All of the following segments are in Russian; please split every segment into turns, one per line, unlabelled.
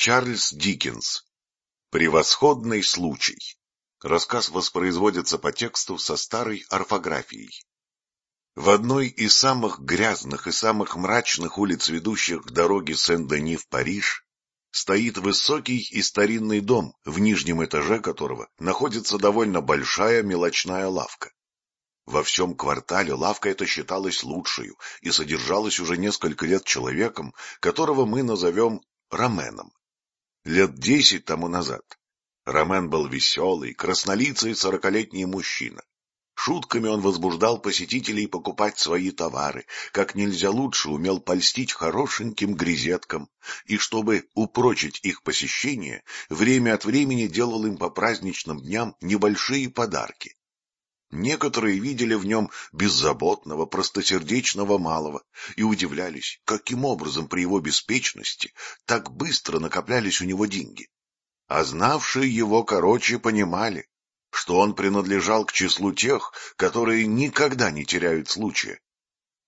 Чарльз Диккенс. Превосходный случай. Рассказ воспроизводится по тексту со старой орфографией. В одной из самых грязных и самых мрачных улиц, ведущих к дороге Сен-Дени в Париж, стоит высокий и старинный дом, в нижнем этаже которого находится довольно большая мелочная лавка. Во всем квартале лавка эта считалась лучшей и содержалась уже несколько лет человеком, которого мы назовем Роменом. Лет десять тому назад Ромен был веселый, краснолицый сорокалетний мужчина. Шутками он возбуждал посетителей покупать свои товары, как нельзя лучше умел польстить хорошеньким грезеткам, и чтобы упрочить их посещение, время от времени делал им по праздничным дням небольшие подарки. Некоторые видели в нем беззаботного, простосердечного малого и удивлялись, каким образом при его беспечности так быстро накоплялись у него деньги. А знавшие его короче понимали, что он принадлежал к числу тех, которые никогда не теряют случая.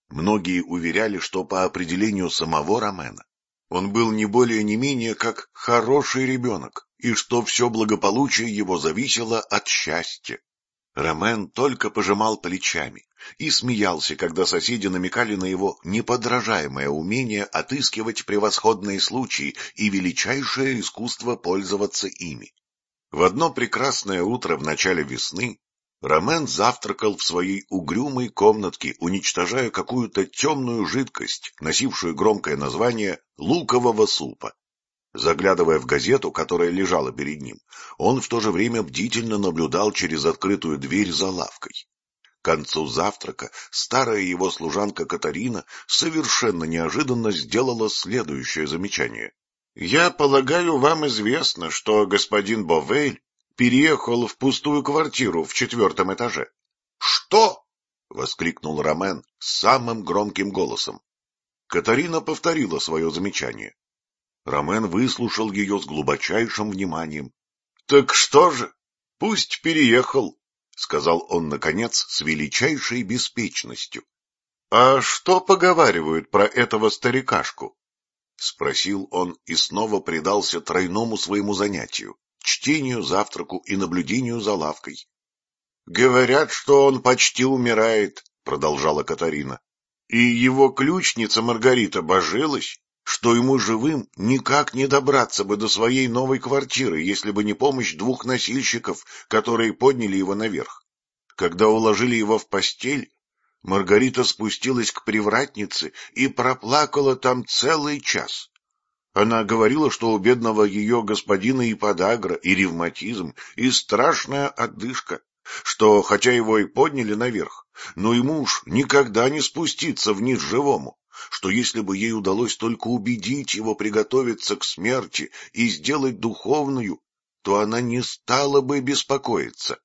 Многие уверяли, что по определению самого Ромена он был не более не менее как хороший ребенок, и что все благополучие его зависело от счастья. Ромен только пожимал плечами и смеялся, когда соседи намекали на его неподражаемое умение отыскивать превосходные случаи и величайшее искусство пользоваться ими. В одно прекрасное утро в начале весны Ромен завтракал в своей угрюмой комнатке, уничтожая какую-то темную жидкость, носившую громкое название лукового супа. Заглядывая в газету, которая лежала перед ним, он в то же время бдительно наблюдал через открытую дверь за лавкой. К концу завтрака старая его служанка Катарина совершенно неожиданно сделала следующее замечание. — Я полагаю, вам известно, что господин Бовель переехал в пустую квартиру в четвертом этаже. — Что? — воскликнул Ромен самым громким голосом. Катарина повторила свое замечание. Ромен выслушал ее с глубочайшим вниманием. — Так что же? Пусть переехал, — сказал он, наконец, с величайшей беспечностью. — А что поговаривают про этого старикашку? — спросил он и снова предался тройному своему занятию — чтению, завтраку и наблюдению за лавкой. — Говорят, что он почти умирает, — продолжала Катарина. — И его ключница Маргарита божилась, что ему живым никак не добраться бы до своей новой квартиры, если бы не помощь двух носильщиков, которые подняли его наверх. Когда уложили его в постель, Маргарита спустилась к привратнице и проплакала там целый час. Она говорила, что у бедного ее господина и подагра, и ревматизм, и страшная отдышка, что, хотя его и подняли наверх, но ему уж никогда не спуститься вниз живому что если бы ей удалось только убедить его приготовиться к смерти и сделать духовную, то она не стала бы беспокоиться.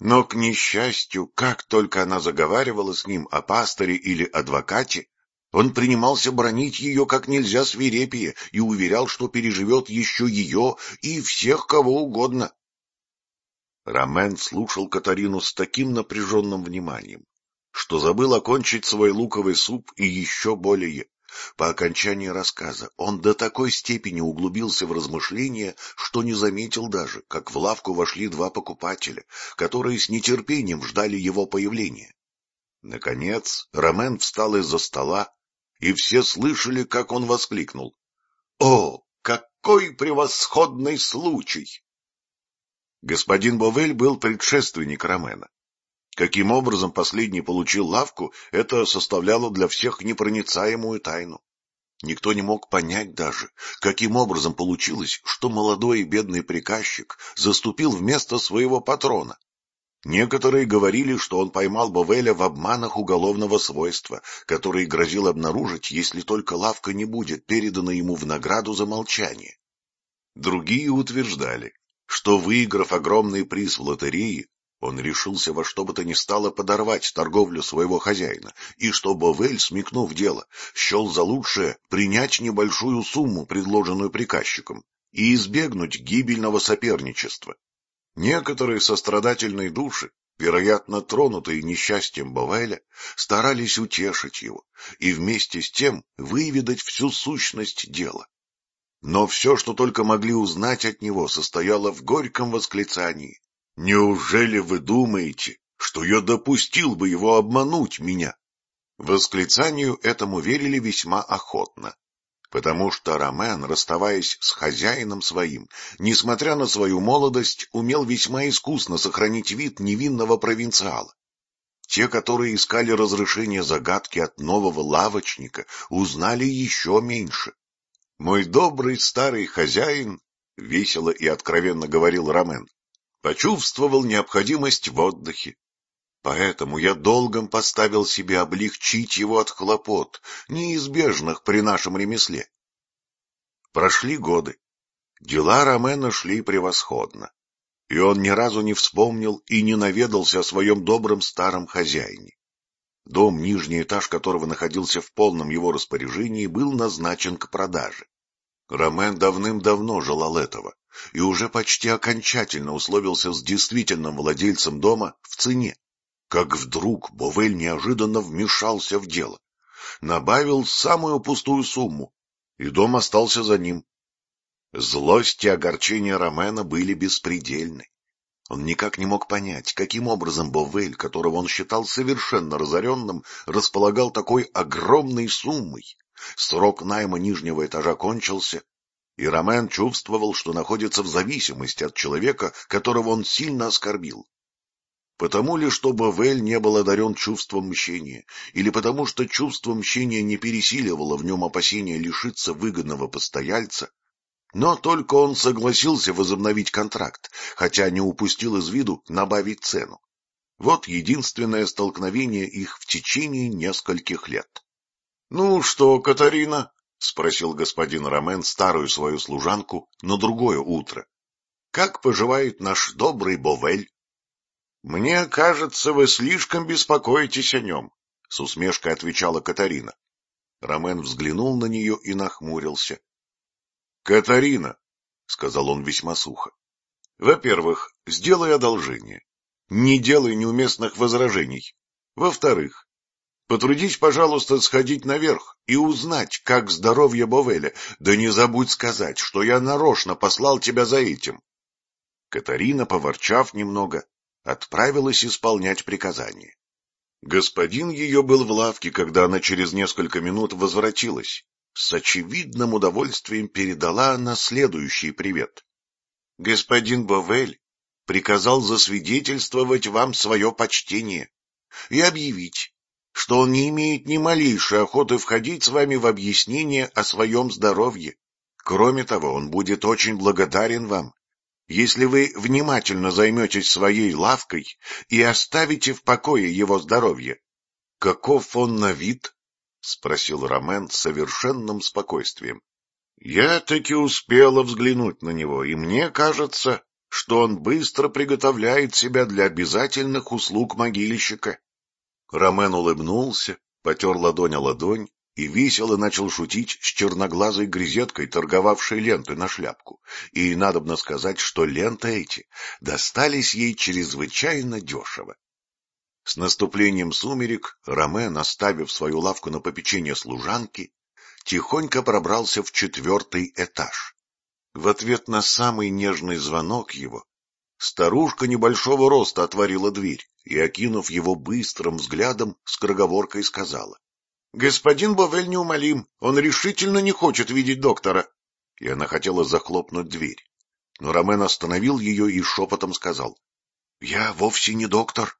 Но, к несчастью, как только она заговаривала с ним о пасторе или адвокате, он принимался бронить ее как нельзя свирепее и уверял, что переживет еще ее и всех кого угодно. Ромен слушал Катарину с таким напряженным вниманием, что забыл окончить свой луковый суп и еще более. По окончании рассказа он до такой степени углубился в размышления, что не заметил даже, как в лавку вошли два покупателя, которые с нетерпением ждали его появления. Наконец Ромен встал из-за стола, и все слышали, как он воскликнул. — О, какой превосходный случай! Господин Бовель был предшественник Ромена. Каким образом последний получил лавку, это составляло для всех непроницаемую тайну. Никто не мог понять даже, каким образом получилось, что молодой и бедный приказчик заступил вместо своего патрона. Некоторые говорили, что он поймал Бовеля в обманах уголовного свойства, который грозил обнаружить, если только лавка не будет передана ему в награду за молчание. Другие утверждали, что, выиграв огромный приз в лотерее, он решился во что бы то ни стало подорвать торговлю своего хозяина, и что Бовель, смекнув дело, счел за лучшее принять небольшую сумму, предложенную приказчиком, и избегнуть гибельного соперничества. Некоторые сострадательные души, вероятно, тронутые несчастьем Бовеля, старались утешить его и вместе с тем выведать всю сущность дела. но все, что только могли узнать от него, состояло в горьком восклицании. «Неужели вы думаете, что я допустил бы его обмануть меня?» Восклицанию этому верили весьма охотно, потому что Ромен, расставаясь с хозяином своим, несмотря на свою молодость, умел весьма искусно сохранить вид невинного провинциала. Те, которые искали разрешение загадки от нового лавочника, узнали еще меньше. Мой добрый старый хозяин, — весело и откровенно говорил Ромен, — почувствовал необходимость в отдыхе. Поэтому я долгом поставил себе облегчить его от хлопот, неизбежных при нашем ремесле. Прошли годы. Дела Ромена шли превосходно, и он ни разу не вспомнил и не наведался о своем добром старом хозяине. Дом, нижний этаж которого находился в полном его распоряжении, был назначен к продаже. Ромен давным-давно желал этого и уже почти окончательно условился с действительным владельцем дома в цене. Как вдруг Бовель неожиданно вмешался в дело, набавил самую пустую сумму, и дом остался за ним. Злость и огорчение Ромена были беспредельны. Он никак не мог понять, каким образом Бовель, которого он считал совершенно разоренным, располагал такой огромной суммой. Срок найма нижнего этажа кончился, и Ромен чувствовал, что находится в зависимости от человека, которого он сильно оскорбил. Потому ли, что Бовель не был одарен чувством мщения, или потому что чувство мщения не пересиливало в нем опасения лишиться выгодного постояльца, но только он согласился возобновить контракт, хотя не упустил из виду набавить цену. Вот единственное столкновение их в течение нескольких лет. — Ну что, Катарина? — спросил господин Ромен старую свою служанку на другое утро. — Как поживает наш добрый Бовель? — Мне кажется, вы слишком беспокоитесь о нем, — с усмешкой отвечала Катарина. Ромен взглянул на нее и нахмурился. Катарина, — сказал он весьма сухо, — во-первых, сделай одолжение. Не делай неуместных возражений. Во-вторых, потрудись, пожалуйста, сходить наверх и узнать, как здоровье Бовеля, да не забудь сказать, что я нарочно послал тебя за этим. Катарина, поворчав немного, отправилась исполнять приказание. Господин ее был в лавке, когда она через несколько минут возвратилась с очевидным удовольствием передала она следующий привет. Господин Бовель приказал засвидетельствовать вам свое почтение и объявить, что он не имеет ни малейшей охоты входить с вами в объяснение о своем здоровье. Кроме того, он будет очень благодарен вам, если вы внимательно займетесь своей лавкой и оставите в покое его здоровье. Каков он на вид? — спросил Ромен с совершенным спокойствием. — Я таки успела взглянуть на него, и мне кажется, что он быстро приготовляет себя для обязательных услуг могильщика. Ромен улыбнулся, потер ладонь о ладонь и весело начал шутить с черноглазой грезеткой, торговавшей лентой на шляпку. И надобно сказать, что ленты эти достались ей чрезвычайно дешево. С наступлением сумерек Роме, наставив свою лавку на попечение служанки, тихонько пробрался в четвертый этаж. В ответ на самый нежный звонок его старушка небольшого роста отворила дверь и, окинув его быстрым взглядом, скороговоркой сказала. — Господин Бовель неумолим, он решительно не хочет видеть доктора. И она хотела захлопнуть дверь. Но Ромен остановил ее и шепотом сказал. — Я вовсе не доктор.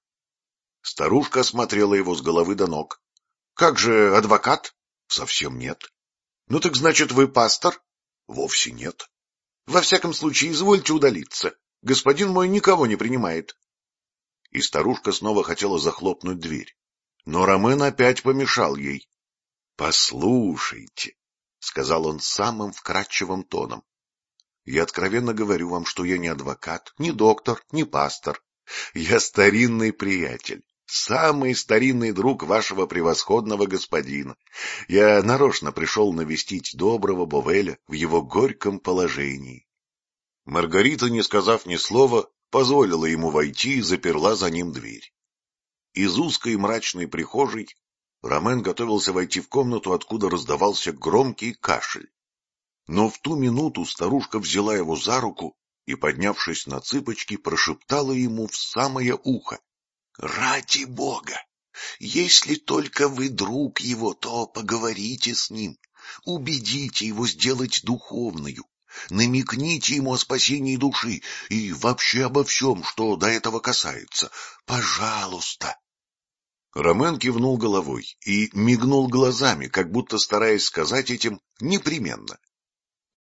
Старушка осмотрела его с головы до ног. — Как же адвокат? — Совсем нет. — Ну так значит, вы пастор? — Вовсе нет. — Во всяком случае, извольте удалиться. Господин мой никого не принимает. И старушка снова хотела захлопнуть дверь. Но Ромен опять помешал ей. — Послушайте, — сказал он самым вкрадчивым тоном. — Я откровенно говорю вам, что я не адвокат, не доктор, не пастор. Я старинный приятель самый старинный друг вашего превосходного господина. Я нарочно пришел навестить доброго Бовеля в его горьком положении. Маргарита, не сказав ни слова, позволила ему войти и заперла за ним дверь. Из узкой мрачной прихожей Ромен готовился войти в комнату, откуда раздавался громкий кашель. Но в ту минуту старушка взяла его за руку и, поднявшись на цыпочки, прошептала ему в самое ухо. — Ради Бога! Если только вы друг его, то поговорите с ним, убедите его сделать духовную, намекните ему о спасении души и вообще обо всем, что до этого касается. Пожалуйста. Ромен кивнул головой и мигнул глазами, как будто стараясь сказать этим непременно.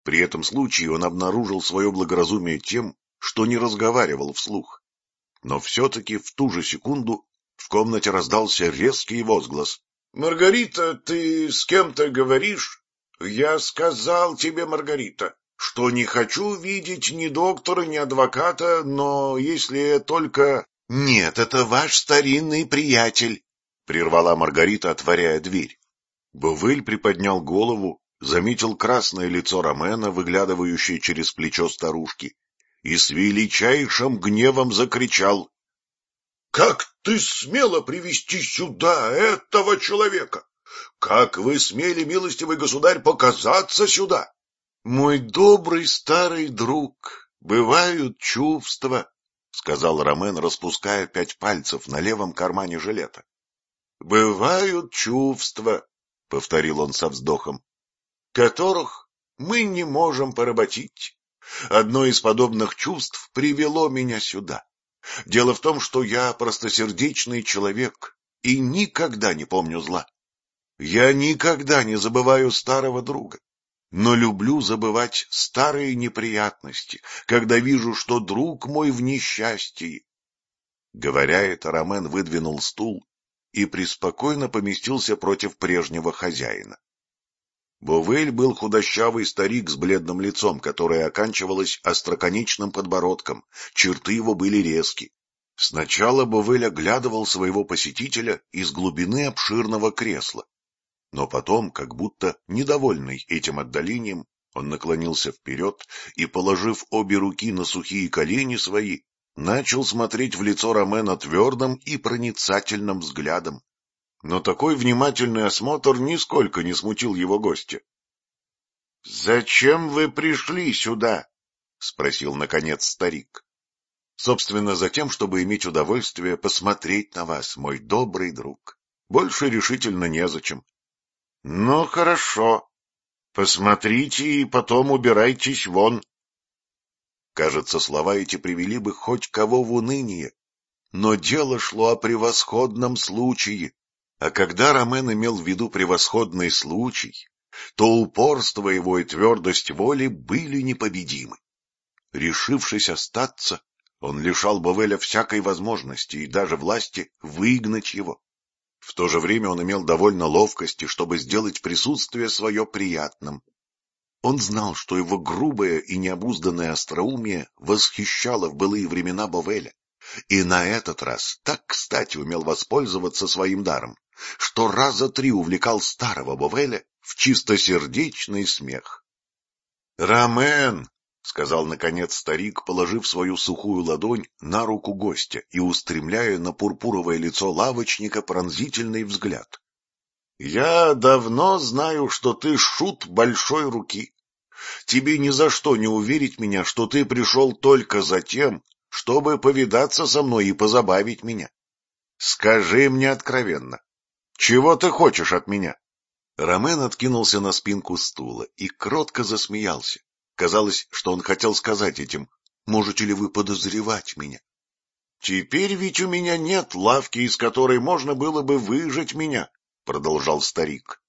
При этом случае он обнаружил свое благоразумие тем, что не разговаривал вслух. Но все-таки в ту же секунду в комнате раздался резкий возглас. — Маргарита, ты с кем-то говоришь? — Я сказал тебе, Маргарита, что не хочу видеть ни доктора, ни адвоката, но если только... — Нет, это ваш старинный приятель, — прервала Маргарита, отворяя дверь. Бувыль приподнял голову заметил красное лицо Ромена, выглядывающее через плечо старушки, и с величайшим гневом закричал. — Как ты смела привести сюда этого человека? Как вы смели, милостивый государь, показаться сюда? — Мой добрый старый друг, бывают чувства, — сказал Ромен, распуская пять пальцев на левом кармане жилета. — Бывают чувства, — повторил он со вздохом которых мы не можем поработить. Одно из подобных чувств привело меня сюда. Дело в том, что я простосердечный человек и никогда не помню зла. Я никогда не забываю старого друга, но люблю забывать старые неприятности, когда вижу, что друг мой в несчастье. Говоря это, Ромен выдвинул стул и преспокойно поместился против прежнего хозяина. Бовель был худощавый старик с бледным лицом, которое оканчивалось остроконечным подбородком, черты его были резки. Сначала Бовель оглядывал своего посетителя из глубины обширного кресла, но потом, как будто недовольный этим отдалением, он наклонился вперед и, положив обе руки на сухие колени свои, начал смотреть в лицо Ромена твердым и проницательным взглядом но такой внимательный осмотр нисколько не смутил его гостя. — Зачем вы пришли сюда? — спросил, наконец, старик. — Собственно, за тем, чтобы иметь удовольствие посмотреть на вас, мой добрый друг. Больше решительно незачем. — Ну, хорошо. Посмотрите и потом убирайтесь вон. Кажется, слова эти привели бы хоть кого в уныние, но дело шло о превосходном случае, а когда Ромен имел в виду превосходный случай, то упорство его и твердость воли были непобедимы. Решившись остаться, он лишал Бавеля всякой возможности и даже власти выгнать его. В то же время он имел довольно ловкости, чтобы сделать присутствие свое приятным. Он знал, что его грубое и необузданное остроумие восхищало в былые времена Бавеля, и на этот раз так кстати умел воспользоваться своим даром, что раза три увлекал старого Бовеля в чистосердечный смех. — Рамен! — сказал, наконец, старик, положив свою сухую ладонь на руку гостя и устремляя на пурпуровое лицо лавочника пронзительный взгляд. — Я давно знаю, что ты шут большой руки. Тебе ни за что не уверить меня, что ты пришел только за тем, чтобы повидаться со мной и позабавить меня. Скажи мне откровенно, чего ты хочешь от меня? Ромен откинулся на спинку стула и кротко засмеялся. Казалось, что он хотел сказать этим, «Можете ли вы подозревать меня?» «Теперь ведь у меня нет лавки, из которой можно было бы выжить меня», — продолжал старик.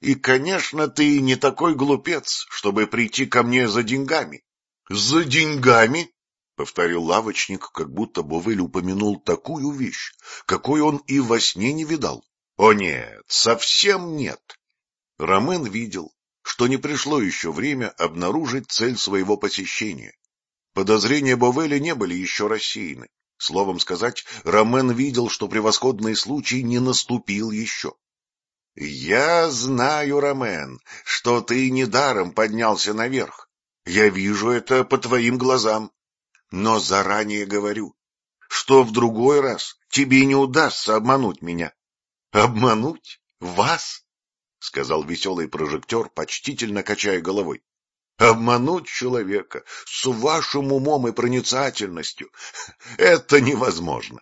«И, конечно, ты не такой глупец, чтобы прийти ко мне за деньгами». «За деньгами?» — повторил лавочник, как будто Бовель упомянул такую вещь, какой он и во сне не видал. О нет, совсем нет. Ромен видел, что не пришло еще время обнаружить цель своего посещения. Подозрения Бовеля не были еще рассеяны. Словом сказать, Ромен видел, что превосходный случай не наступил еще. — Я знаю, Ромен, что ты недаром поднялся наверх. Я вижу это по твоим глазам. Но заранее говорю, что в другой раз тебе не удастся обмануть меня. — Обмануть? Вас? — сказал веселый прожектор, почтительно качая головой. Обмануть человека с вашим умом и проницательностью — это невозможно.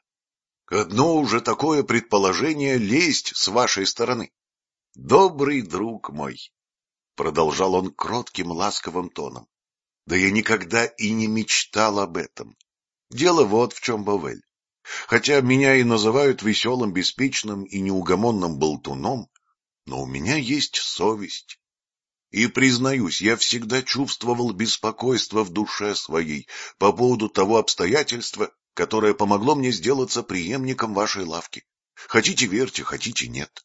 Одно уже такое предположение лесть с вашей стороны. Добрый друг мой, — продолжал он кротким ласковым тоном, — да я никогда и не мечтал об этом. Дело вот в чем, Бавель. Хотя меня и называют веселым, беспечным и неугомонным болтуном, но у меня есть совесть. И, признаюсь, я всегда чувствовал беспокойство в душе своей по поводу того обстоятельства, которое помогло мне сделаться преемником вашей лавки. Хотите верьте, хотите нет.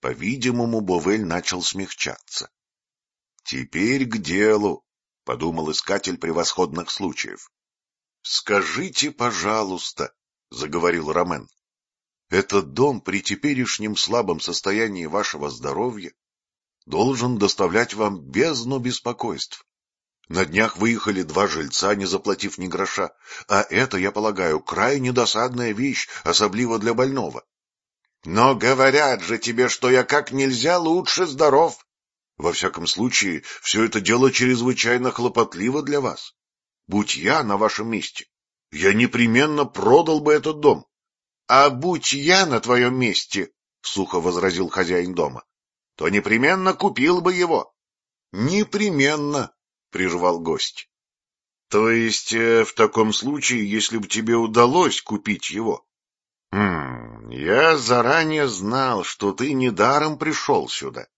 По-видимому, Бовель начал смягчаться. — Теперь к делу, — подумал искатель превосходных случаев. — Скажите, пожалуйста, — заговорил Ромен, — этот дом при теперешнем слабом состоянии вашего здоровья должен доставлять вам бездну беспокойств. На днях выехали два жильца, не заплатив ни гроша, а это, я полагаю, крайне досадная вещь, особливо для больного. Но говорят же тебе, что я как нельзя лучше здоров. Во всяком случае, все это дело чрезвычайно хлопотливо для вас. Будь я на вашем месте, я непременно продал бы этот дом. — А будь я на твоем месте, — сухо возразил хозяин дома, — то непременно купил бы его. — Непременно, — прервал гость. — То есть, э, в таком случае, если бы тебе удалось купить его? — Хм, я заранее знал, что ты недаром пришел сюда.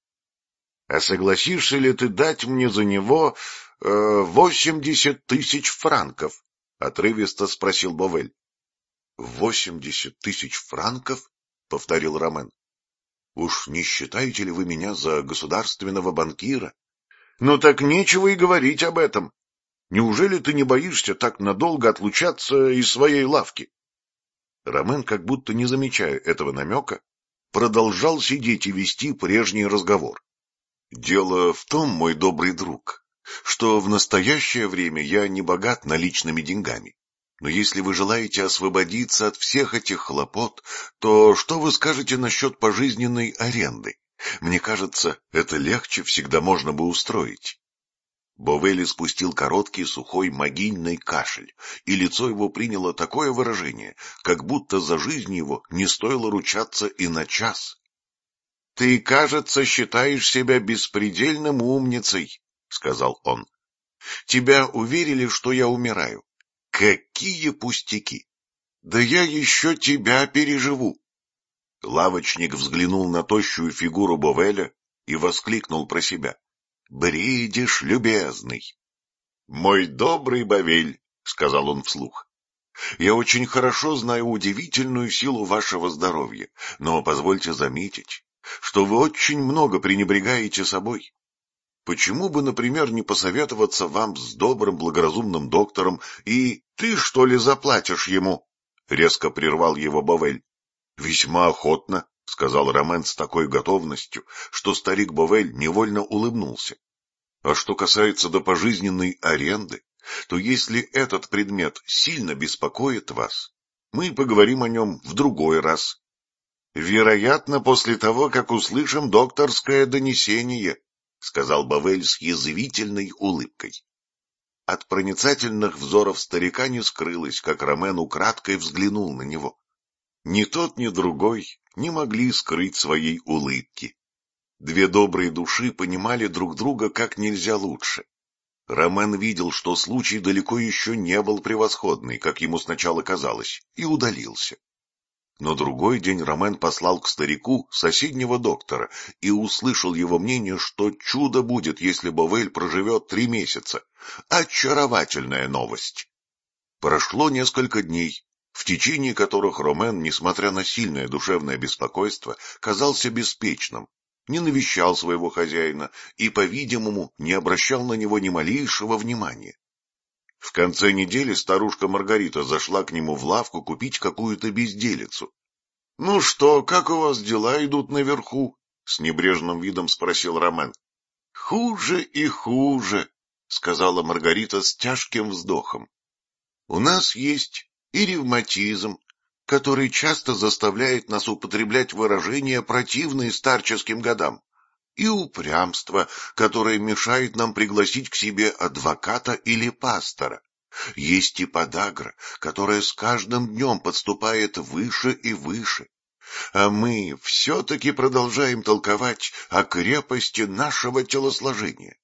А согласишься ли ты дать мне за него э, восемьдесят тысяч франков? — отрывисто спросил Бовель. — Восемьдесят тысяч франков? — повторил Ромен. — Уж не считаете ли вы меня за государственного банкира? Ну так нечего и говорить об этом. Неужели ты не боишься так надолго отлучаться из своей лавки? Ромен, как будто не замечая этого намека, продолжал сидеть и вести прежний разговор. Дело в том, мой добрый друг, что в настоящее время я не богат наличными деньгами. Но если вы желаете освободиться от всех этих хлопот, то что вы скажете насчет пожизненной аренды? Мне кажется, это легче всегда можно бы устроить. Бовели спустил короткий сухой могильный кашель, и лицо его приняло такое выражение, как будто за жизнь его не стоило ручаться и на час. — Ты, кажется, считаешь себя беспредельным умницей, — сказал он. — Тебя уверили, что я умираю. Какие пустяки! Да я еще тебя переживу. Лавочник взглянул на тощую фигуру Бовеля и воскликнул про себя. — Бредишь, любезный! — Мой добрый Бовель, — сказал он вслух, — я очень хорошо знаю удивительную силу вашего здоровья, но позвольте заметить, что вы очень много пренебрегаете собой. Почему бы, например, не посоветоваться вам с добрым благоразумным доктором и ты, что ли, заплатишь ему? — резко прервал его Бовель. — Весьма охотно, — сказал Ромен с такой готовностью, что старик Бовель невольно улыбнулся. А что касается до пожизненной аренды, то если этот предмет сильно беспокоит вас, мы поговорим о нем в другой раз. Вероятно, после того, как услышим докторское донесение, — сказал Бавель с язвительной улыбкой. От проницательных взоров старика не скрылось, как Ромен украдкой взглянул на него. Ни тот, ни другой не могли скрыть своей улыбки. Две добрые души понимали друг друга как нельзя лучше. Ромен видел, что случай далеко еще не был превосходный, как ему сначала казалось, и удалился. Но другой день Ромен послал к старику соседнего доктора и услышал его мнение, что чудо будет, если Бовель проживет три месяца. Очаровательная новость! Прошло несколько дней, в течение которых Ромен, несмотря на сильное душевное беспокойство, казался беспечным, не навещал своего хозяина и, по-видимому, не обращал на него ни малейшего внимания. В конце недели старушка Маргарита зашла к нему в лавку купить какую-то безделицу. — Ну что, как у вас дела идут наверху? — с небрежным видом спросил Ромен. — Хуже и хуже, — сказала Маргарита с тяжким вздохом. — У нас есть и ревматизм, который часто заставляет нас употреблять выражения, противные старческим годам, и упрямство, которое мешает нам пригласить к себе адвоката или пастора. Есть и подагра, которая с каждым днем подступает выше и выше. А мы все-таки продолжаем толковать о крепости нашего телосложения.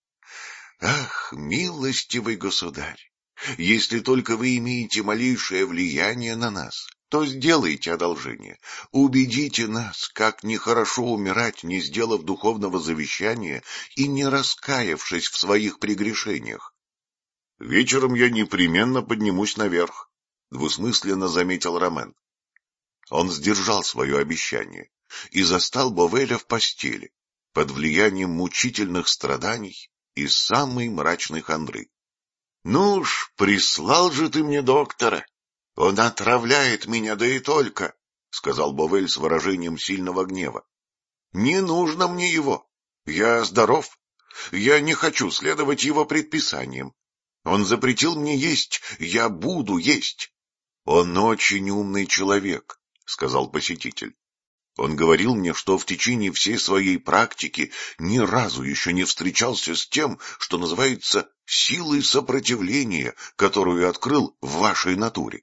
Ах, милостивый государь, если только вы имеете малейшее влияние на нас, то сделайте одолжение, убедите нас, как нехорошо умирать, не сделав духовного завещания и не раскаявшись в своих прегрешениях. Вечером я непременно поднимусь наверх, — двусмысленно заметил Ромен. Он сдержал свое обещание и застал Бовеля в постели, под влиянием мучительных страданий и самой мрачной хандры. — Ну уж, прислал же ты мне доктора. Он отравляет меня, да и только, — сказал Бовель с выражением сильного гнева. — Не нужно мне его. Я здоров. Я не хочу следовать его предписаниям. Он запретил мне есть, я буду есть. Он очень умный человек, — сказал посетитель. Он говорил мне, что в течение всей своей практики ни разу еще не встречался с тем, что называется силой сопротивления, которую открыл в вашей натуре.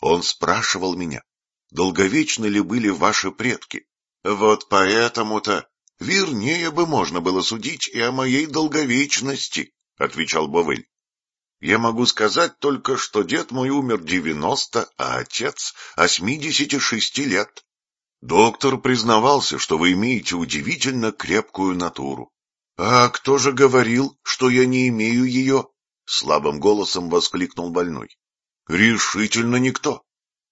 Он спрашивал меня, долговечны ли были ваши предки. Вот поэтому-то вернее бы можно было судить и о моей долговечности, — отвечал Бовель. Я могу сказать только, что дед мой умер девяносто, а отец — восьмидесяти шести лет. Доктор признавался, что вы имеете удивительно крепкую натуру. А кто же говорил, что я не имею ее? Слабым голосом воскликнул больной. Решительно никто.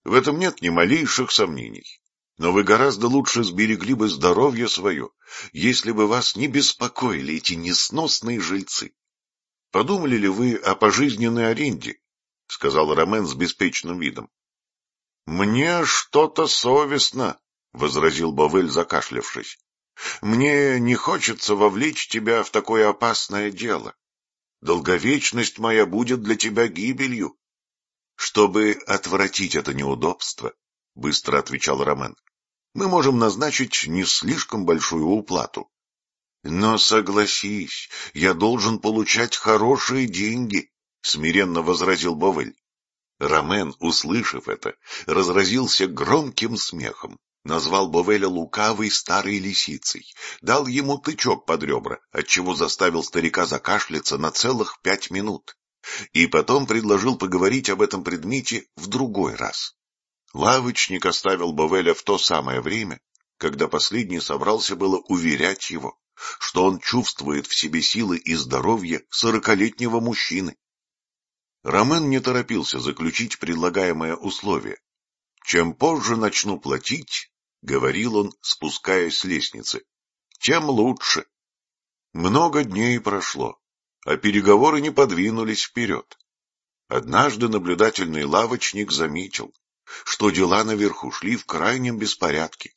В этом нет ни малейших сомнений. Но вы гораздо лучше сберегли бы здоровье свое, если бы вас не беспокоили эти несносные жильцы. Подумали ли вы о пожизненной аренде? — сказал Ромен с беспечным видом. — Мне что-то совестно, — возразил Бавель, закашлявшись. — Мне не хочется вовлечь тебя в такое опасное дело. Долговечность моя будет для тебя гибелью. — Чтобы отвратить это неудобство, — быстро отвечал Ромен, — мы можем назначить не слишком большую уплату. Но согласись, я должен получать хорошие деньги, — смиренно возразил Бовель. Ромен, услышав это, разразился громким смехом, назвал Бовеля лукавой старой лисицей, дал ему тычок под ребра, отчего заставил старика закашляться на целых пять минут, и потом предложил поговорить об этом предмете в другой раз. Лавочник оставил Бовеля в то самое время, когда последний собрался было уверять его, что он чувствует в себе силы и здоровье сорокалетнего мужчины. Ромен не торопился заключить предлагаемое условие. «Чем позже начну платить, — говорил он, спускаясь с лестницы, — тем лучше». Много дней прошло, а переговоры не подвинулись вперед. Однажды наблюдательный лавочник заметил, что дела наверху шли в крайнем беспорядке.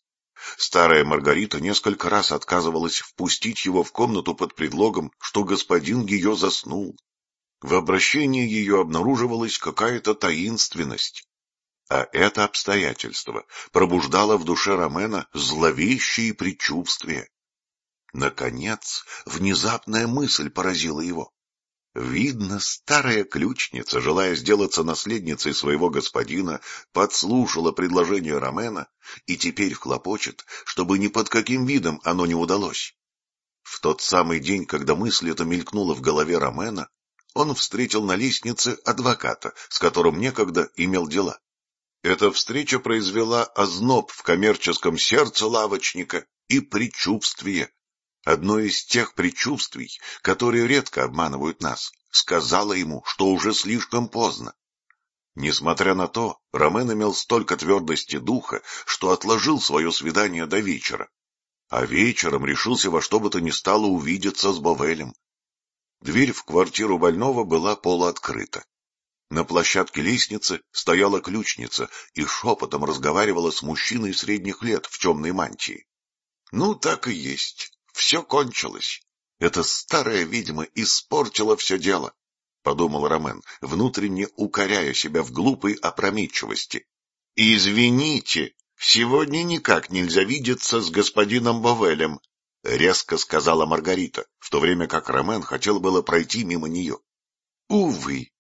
Старая Маргарита несколько раз отказывалась впустить его в комнату под предлогом, что господин ее заснул. В обращении ее обнаруживалась какая-то таинственность. А это обстоятельство пробуждало в душе Ромена зловещие предчувствия. Наконец, внезапная мысль поразила его. Видно, старая ключница, желая сделаться наследницей своего господина, подслушала предложение Ромена и теперь хлопочет, чтобы ни под каким видом оно не удалось. В тот самый день, когда мысль эта мелькнула в голове Ромена, он встретил на лестнице адвоката, с которым некогда имел дела. Эта встреча произвела озноб в коммерческом сердце лавочника и предчувствие, одно из тех предчувствий, которые редко обманывают нас, сказала ему, что уже слишком поздно. Несмотря на то, Ромен имел столько твердости духа, что отложил свое свидание до вечера, а вечером решился во что бы то ни стало увидеться с Бовелем. Дверь в квартиру больного была полуоткрыта. На площадке лестницы стояла ключница и шепотом разговаривала с мужчиной средних лет в темной мантии. Ну, так и есть. Все кончилось. Эта старая ведьма испортила все дело, — подумал Ромен, внутренне укоряя себя в глупой опрометчивости. — Извините, сегодня никак нельзя видеться с господином Бовелем, — резко сказала Маргарита, в то время как Ромен хотел было пройти мимо нее. «Увы,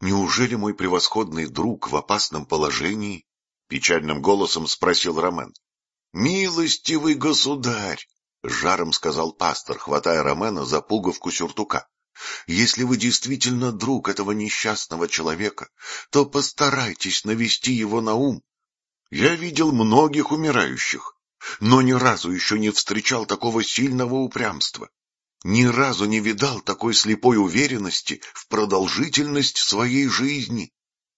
неужели мой превосходный друг в опасном положении?» — печальным голосом спросил Ромен. «Милостивый государь!» — жаром сказал пастор, хватая Ромена за пуговку сюртука. «Если вы действительно друг этого несчастного человека, то постарайтесь навести его на ум. Я видел многих умирающих, но ни разу еще не встречал такого сильного упрямства. Ни разу не видал такой слепой уверенности в продолжительность своей жизни.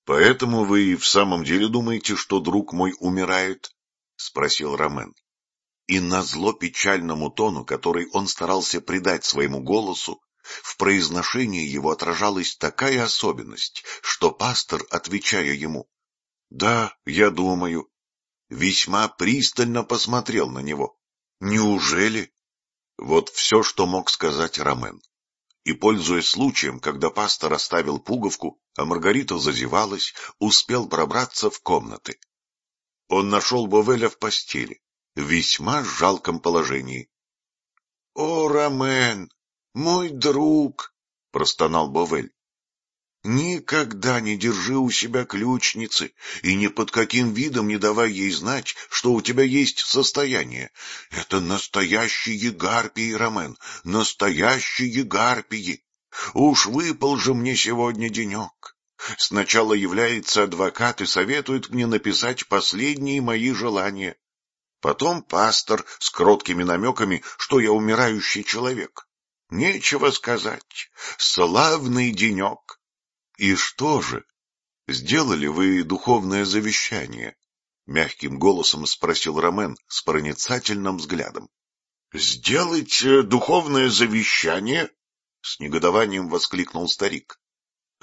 Поэтому вы и в самом деле думаете, что друг мой умирает? — спросил Ромен. И назло печальному тону, который он старался придать своему голосу, в произношении его отражалась такая особенность, что пастор, отвечая ему, «Да, я думаю», весьма пристально посмотрел на него. «Неужели?» Вот все, что мог сказать Ромен. И, пользуясь случаем, когда пастор оставил пуговку, а Маргарита зазевалась, успел пробраться в комнаты. Он нашел Бовеля в постели, весьма жалком положении. — О, Ромен, мой друг! — простонал Бовель. Никогда не держи у себя ключницы и ни под каким видом не давай ей знать, что у тебя есть состояние. Это настоящие гарпии, Ромен, настоящие гарпии. Уж выпал же мне сегодня денек. Сначала является адвокат и советует мне написать последние мои желания. Потом пастор с кроткими намеками, что я умирающий человек. Нечего сказать. Славный денек. И что же? Сделали вы духовное завещание? Мягким голосом спросил Ромен с проницательным взглядом. Сделать э, духовное завещание? С негодованием воскликнул старик.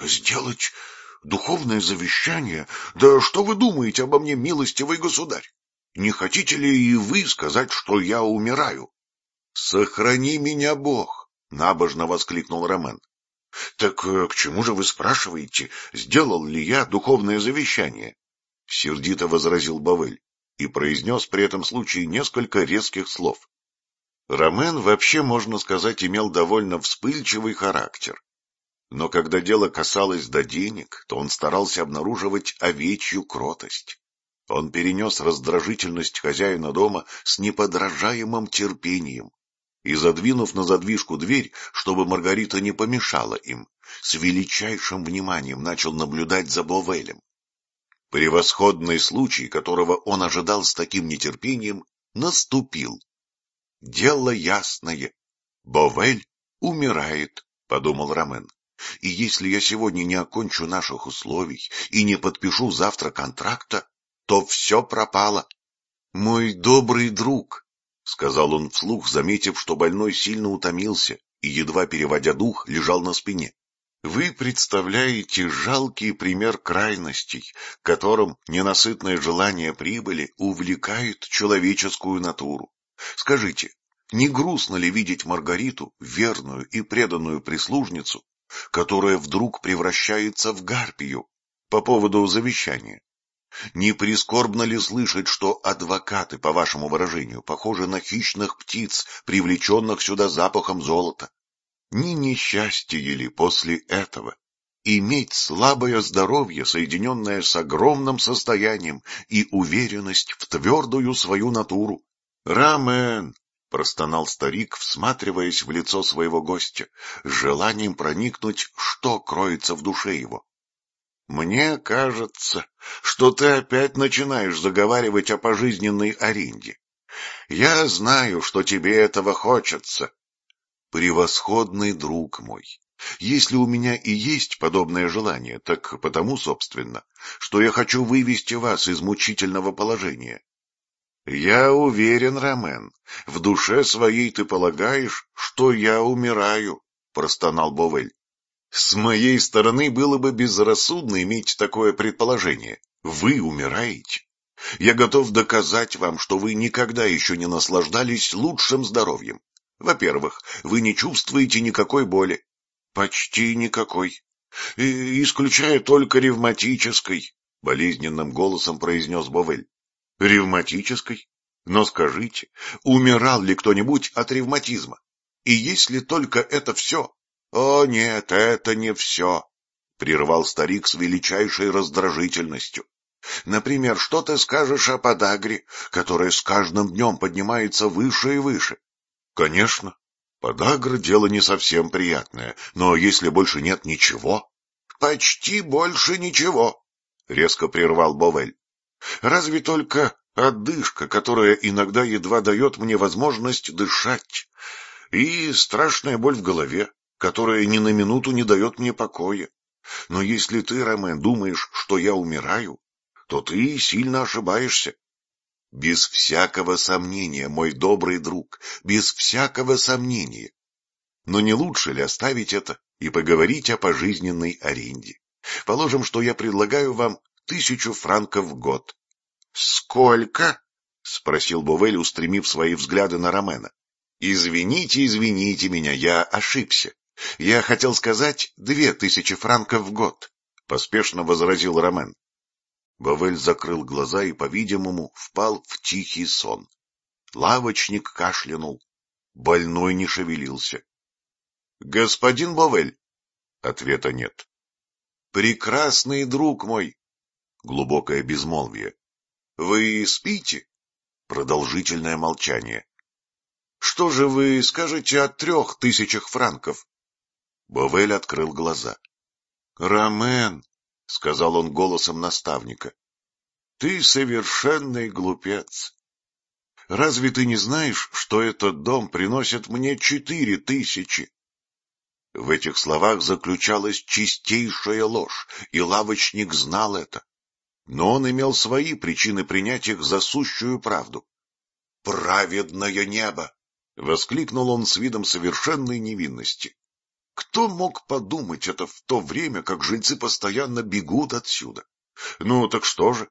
Сделать духовное завещание? Да что вы думаете обо мне, милостивый государь? Не хотите ли и вы сказать, что я умираю? Сохрани меня, Бог! Набожно воскликнул Ромен. — Так э, к чему же вы спрашиваете, сделал ли я духовное завещание? — сердито возразил Бавель и произнес при этом случае несколько резких слов. Ромен вообще, можно сказать, имел довольно вспыльчивый характер. Но когда дело касалось до денег, то он старался обнаруживать овечью кротость. Он перенес раздражительность хозяина дома с неподражаемым терпением и, задвинув на задвижку дверь, чтобы Маргарита не помешала им, с величайшим вниманием начал наблюдать за Бовелем. Превосходный случай, которого он ожидал с таким нетерпением, наступил. Дело ясное. Бовель умирает, — подумал Ромен. И если я сегодня не окончу наших условий и не подпишу завтра контракта, то все пропало. Мой добрый друг, — сказал он вслух, заметив, что больной сильно утомился и, едва переводя дух, лежал на спине. Вы представляете жалкий пример крайностей, которым ненасытное желание прибыли увлекает человеческую натуру. Скажите, не грустно ли видеть Маргариту, верную и преданную прислужницу, которая вдруг превращается в гарпию по поводу завещания? Не прискорбно ли слышать, что адвокаты, по вашему выражению, похожи на хищных птиц, привлеченных сюда запахом золота? Не несчастье ли после этого иметь слабое здоровье, соединенное с огромным состоянием и уверенность в твердую свою натуру? Рамен! — простонал старик, всматриваясь в лицо своего гостя, с желанием проникнуть, что кроется в душе его. Мне кажется, что ты опять начинаешь заговаривать о пожизненной аренде. Я знаю, что тебе этого хочется. Превосходный друг мой, если у меня и есть подобное желание, так потому, собственно, что я хочу вывести вас из мучительного положения. Я уверен, Ромен, в душе своей ты полагаешь, что я умираю, — простонал Бовель. С моей стороны было бы безрассудно иметь такое предположение. Вы умираете. Я готов доказать вам, что вы никогда еще не наслаждались лучшим здоровьем. Во-первых, вы не чувствуете никакой боли. Почти никакой. И, исключая только ревматической, — болезненным голосом произнес Бовель. Ревматической? Но скажите, умирал ли кто-нибудь от ревматизма? И если только это все? О нет, это не все, — прервал старик с величайшей раздражительностью. Например, что ты скажешь о подагре, которая с каждым днем поднимается выше и выше? Конечно, подагра — дело не совсем приятное, но если больше нет ничего... Почти больше ничего, — резко прервал Бовель. Разве только Одышка, которая иногда едва дает мне возможность дышать, и страшная боль в голове, которая ни на минуту не дает мне покоя. Но если ты, Ромен, думаешь, что я умираю, то ты сильно ошибаешься. Без всякого сомнения, мой добрый друг, без всякого сомнения. Но не лучше ли оставить это и поговорить о пожизненной аренде? Положим, что я предлагаю вам тысячу франков в год. — Сколько? — спросил Бовель, устремив свои взгляды на Ромена. — Извините, извините меня, я ошибся. Я хотел сказать две тысячи франков в год, — поспешно возразил Ромен. Бовель закрыл глаза и, по-видимому, впал в тихий сон. Лавочник кашлянул. Больной не шевелился. — Господин Бовель? Ответа нет. — Прекрасный друг мой! Глубокое безмолвие. Вы спите? Продолжительное молчание. Что же вы скажете о трех тысячах франков? Бовель открыл глаза. Ромен, — сказал он голосом наставника, — ты совершенный глупец. Разве ты не знаешь, что этот дом приносит мне четыре тысячи? В этих словах заключалась чистейшая ложь, и лавочник знал это но он имел свои причины принять их за сущую правду. «Праведное небо!» — воскликнул он с видом совершенной невинности. «Кто мог подумать это в то время, как жильцы постоянно бегут отсюда? Ну, так что же?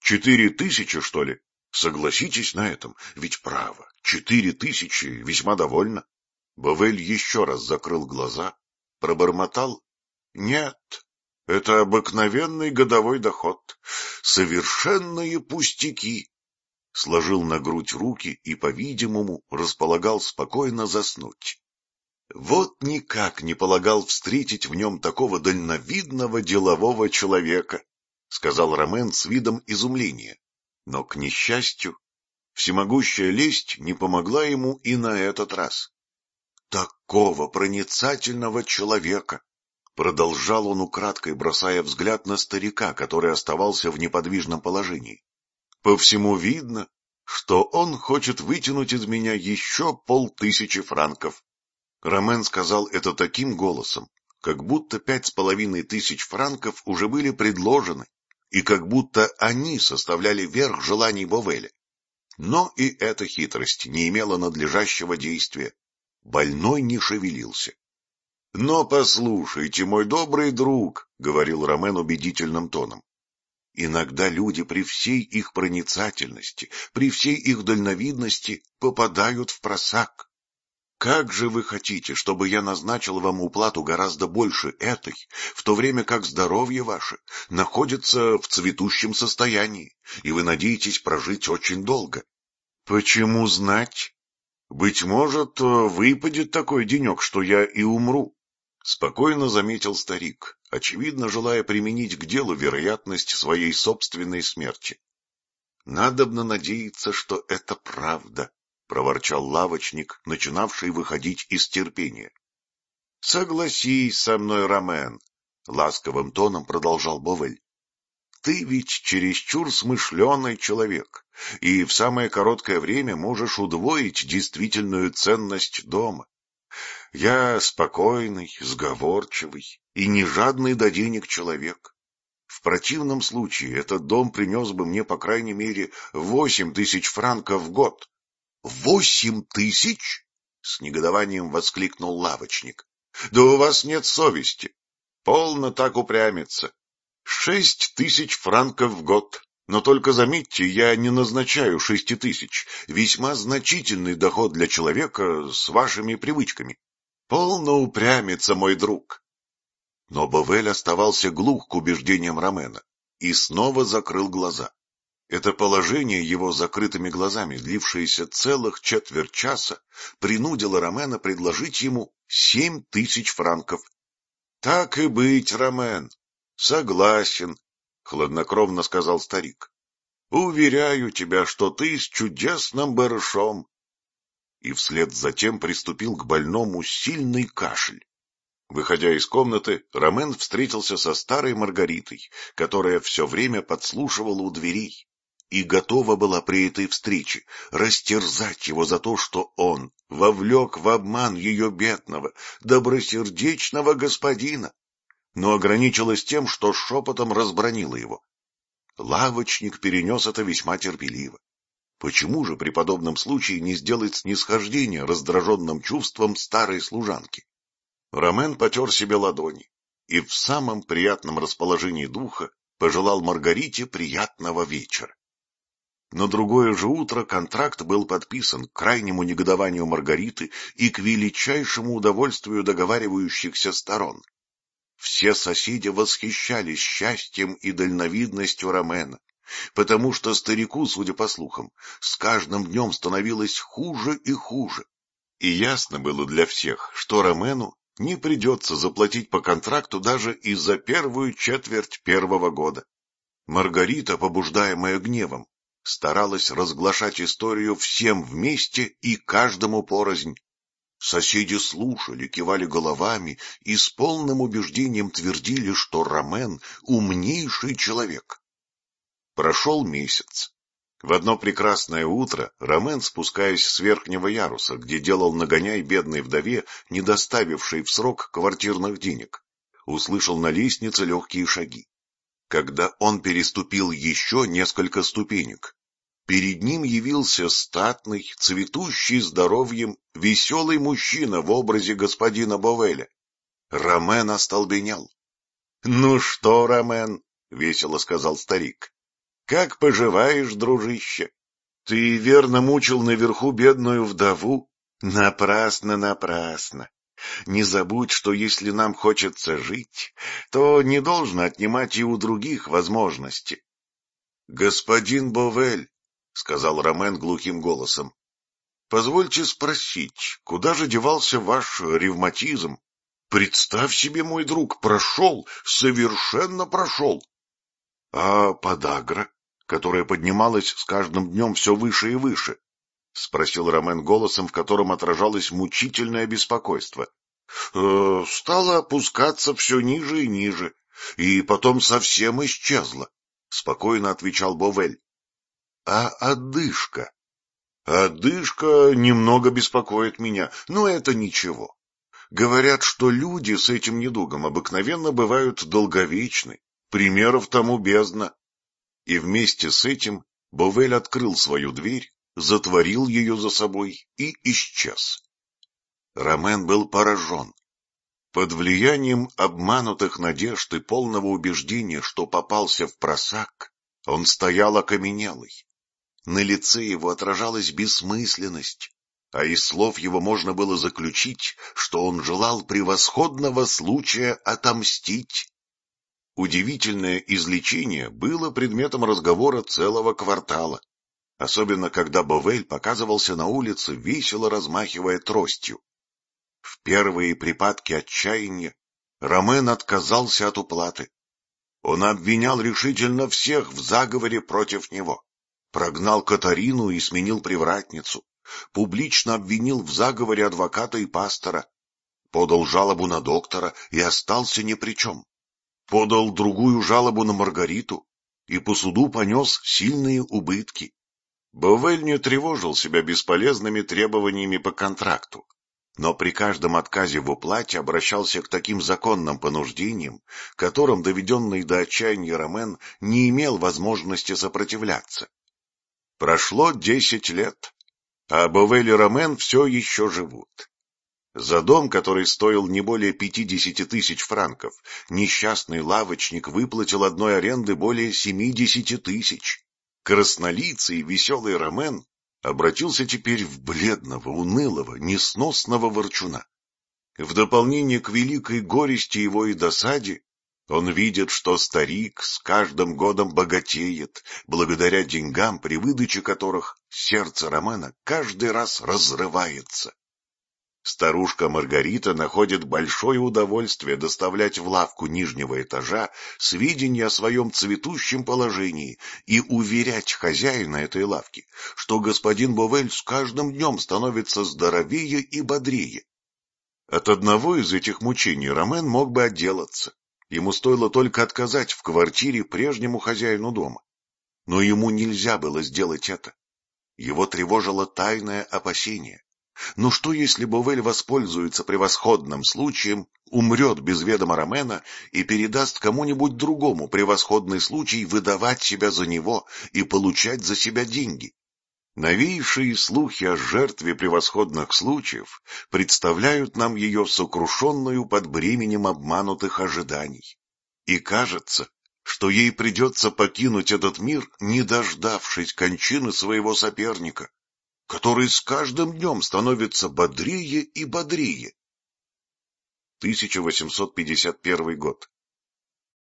Четыре тысячи, что ли? Согласитесь на этом, ведь право, четыре тысячи весьма довольно». Бавель еще раз закрыл глаза, пробормотал «Нет, это обыкновенный годовой доход. Совершенные пустяки. Сложил на грудь руки и, по-видимому, располагал спокойно заснуть. Вот никак не полагал встретить в нем такого дальновидного делового человека, сказал Ромен с видом изумления. Но, к несчастью, всемогущая лесть не помогла ему и на этот раз. Такого проницательного человека Продолжал он украдкой, бросая взгляд на старика, который оставался в неподвижном положении. По всему видно, что он хочет вытянуть из меня еще полтысячи франков. Ромен сказал это таким голосом, как будто пять с половиной тысяч франков уже были предложены, и как будто они составляли верх желаний Бовеля. Но и эта хитрость не имела надлежащего действия. Больной не шевелился. — Но послушайте, мой добрый друг, — говорил Ромен убедительным тоном, — иногда люди при всей их проницательности, при всей их дальновидности попадают в просак. Как же вы хотите, чтобы я назначил вам уплату гораздо больше этой, в то время как здоровье ваше находится в цветущем состоянии, и вы надеетесь прожить очень долго? Почему знать? Быть может, выпадет такой денек, что я и умру. — спокойно заметил старик, очевидно желая применить к делу вероятность своей собственной смерти. — Надобно надеяться, что это правда, — проворчал лавочник, начинавший выходить из терпения. — Согласись со мной, Ромен, — ласковым тоном продолжал Бовель. — Ты ведь чересчур смышленый человек, и в самое короткое время можешь удвоить действительную ценность дома. Я спокойный, сговорчивый и не жадный до денег человек. В противном случае этот дом принес бы мне, по крайней мере, восемь тысяч франков в год. — Восемь тысяч? — с негодованием воскликнул лавочник. — Да у вас нет совести. Полно так упрямиться. Шесть тысяч франков в год. Но только заметьте, я не назначаю шести тысяч. Весьма значительный доход для человека с вашими привычками. Полно упрямится, мой друг. Но Бавель оставался глух к убеждениям Ромена и снова закрыл глаза. Это положение его закрытыми глазами, длившееся целых четверть часа, принудило Ромена предложить ему семь тысяч франков. — Так и быть, Ромен, согласен, — хладнокровно сказал старик. — Уверяю тебя, что ты с чудесным барышом. И вслед за тем приступил к больному сильный кашель. Выходя из комнаты, Ромен встретился со старой Маргаритой, которая все время подслушивала у дверей и готова была при этой встрече растерзать его за то, что он вовлек в обман ее бедного, добросердечного господина, но ограничилась тем, что шепотом разбронила его. Лавочник перенес это весьма терпеливо. Почему же при подобном случае не сделать снисхождение раздраженным чувством старой служанки? Ромен потер себе ладони и в самом приятном расположении духа пожелал Маргарите приятного вечера. На другое же утро контракт был подписан к крайнему негодованию Маргариты и к величайшему удовольствию договаривающихся сторон. Все соседи восхищались счастьем и дальновидностью Ромена, потому что старику, судя по слухам, с каждым днем становилось хуже и хуже. И ясно было для всех, что Ромену не придется заплатить по контракту даже и за первую четверть первого года. Маргарита, побуждаемая гневом, старалась разглашать историю всем вместе и каждому порознь. Соседи слушали, кивали головами и с полным убеждением твердили, что Ромен — умнейший человек. Прошел месяц. В одно прекрасное утро Ромен, спускаясь с верхнего яруса, где делал нагоняй бедной вдове, не доставившей в срок квартирных денег, услышал на лестнице легкие шаги. Когда он переступил еще несколько ступенек, перед ним явился статный, цветущий здоровьем, веселый мужчина в образе господина Бовеля. Ромен остолбенел. — Ну что, Ромен, — весело сказал старик, — как поживаешь, дружище? Ты верно мучил наверху бедную вдову? Напрасно, напрасно. Не забудь, что если нам хочется жить, то не должно отнимать и у других возможности. — Господин Бовель, — сказал Ромен глухим голосом, — позвольте спросить, куда же девался ваш ревматизм? Представь себе, мой друг, прошел, совершенно прошел. А подагра, которая поднималась с каждым днем все выше и выше, — спросил Ромен голосом, в котором отражалось мучительное беспокойство. «Э, — Стала опускаться все ниже и ниже, и потом совсем исчезла, — спокойно отвечал Бовель. — А одышка? — Одышка немного беспокоит меня, но это ничего. Говорят, что люди с этим недугом обыкновенно бывают долговечны, примеров тому бездна. И вместе с этим Бовель открыл свою дверь затворил ее за собой и исчез. Ромен был поражен. Под влиянием обманутых надежд и полного убеждения, что попался в просак, он стоял окаменелый. На лице его отражалась бессмысленность, а из слов его можно было заключить, что он желал превосходного случая отомстить. Удивительное излечение было предметом разговора целого квартала особенно когда Бовель показывался на улице, весело размахивая тростью. В первые припадки отчаяния Ромен отказался от уплаты. Он обвинял решительно всех в заговоре против него, прогнал Катарину и сменил привратницу, публично обвинил в заговоре адвоката и пастора, подал жалобу на доктора и остался ни при чем, подал другую жалобу на Маргариту и по суду понес сильные убытки. Бовель не тревожил себя бесполезными требованиями по контракту, но при каждом отказе в уплате обращался к таким законным понуждениям, которым доведенный до отчаяния Ромен не имел возможности сопротивляться. Прошло десять лет, а Бовель и Ромен все еще живут. За дом, который стоил не более пятидесяти тысяч франков, несчастный лавочник выплатил одной аренды более семидесяти тысяч. Краснолицый веселый Ромен обратился теперь в бледного, унылого, несносного ворчуна. В дополнение к великой горести его и досаде, Он видит, что старик с каждым годом богатеет, благодаря деньгам, при выдаче которых сердце Романа каждый раз разрывается. Старушка Маргарита находит большое удовольствие доставлять в лавку нижнего этажа сведения о своем цветущем положении и уверять хозяина этой лавки, что господин Бовель с каждым днем становится здоровее и бодрее. От одного из этих мучений Ромен мог бы отделаться. Ему стоило только отказать в квартире прежнему хозяину дома. Но ему нельзя было сделать это. Его тревожило тайное опасение. Но что, если Бовель воспользуется превосходным случаем, умрет без ведома Ромена и передаст кому-нибудь другому превосходный случай выдавать себя за него и получать за себя деньги? Новейшие слухи о жертве превосходных случаев представляют нам ее сокрушенную под бременем обманутых ожиданий. И кажется, что ей придется покинуть этот мир, не дождавшись кончины своего соперника, который с каждым днем становится бодрее и бодрее. 1851 год.